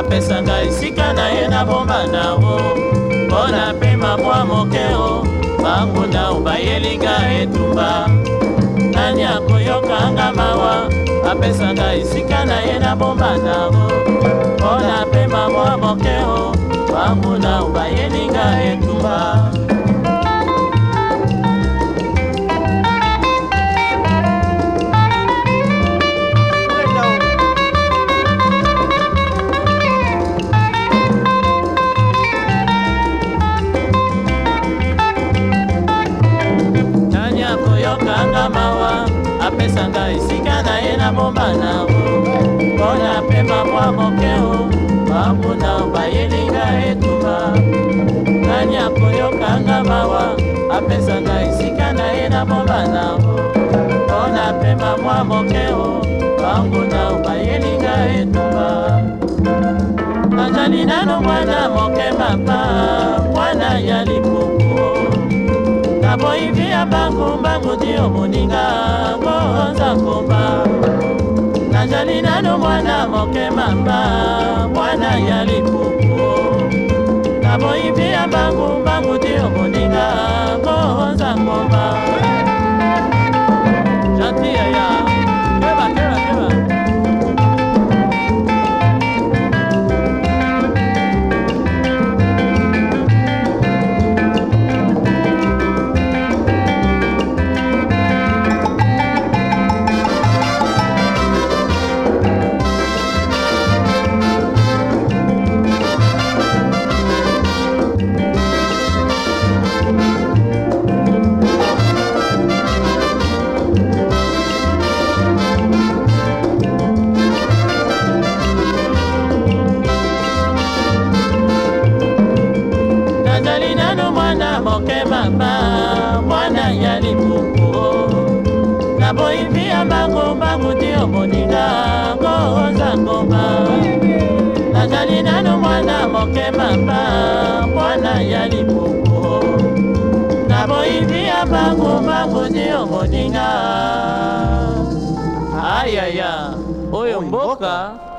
apesanga esika na ye nabomba nango mpo na pema mwa moke o banguna obayelinga etumba nani akoyokanga mawa apesanga esika na ye nabomba nango mpo na pema mwa moke o banguna obayelinga apesa ngai esika na ye nabombana o mpona pema mwa moke o bamuna bayelinga etuma nani akoyokanga mawa apesa ngai esika na ye nabombana o mpona pema mwa moke o banguna bayelinga etuma nazali nano mwana moke mapa mwana ya lipo boyibi ya bango mbango ti yo moninga mponza komba nazali nano mwana moke mamba mwana ya lipuku na boyibi ya bango mbango ti yo moninga mponza komba mwana moke mama mwana ya lipuku naboyi mbiya makomba kuti omoninga koza ngoma nazali nano mwana moke mama mwana ya lipuku naboyi mbiya makomba kuti omoninga ayaya oyo mboka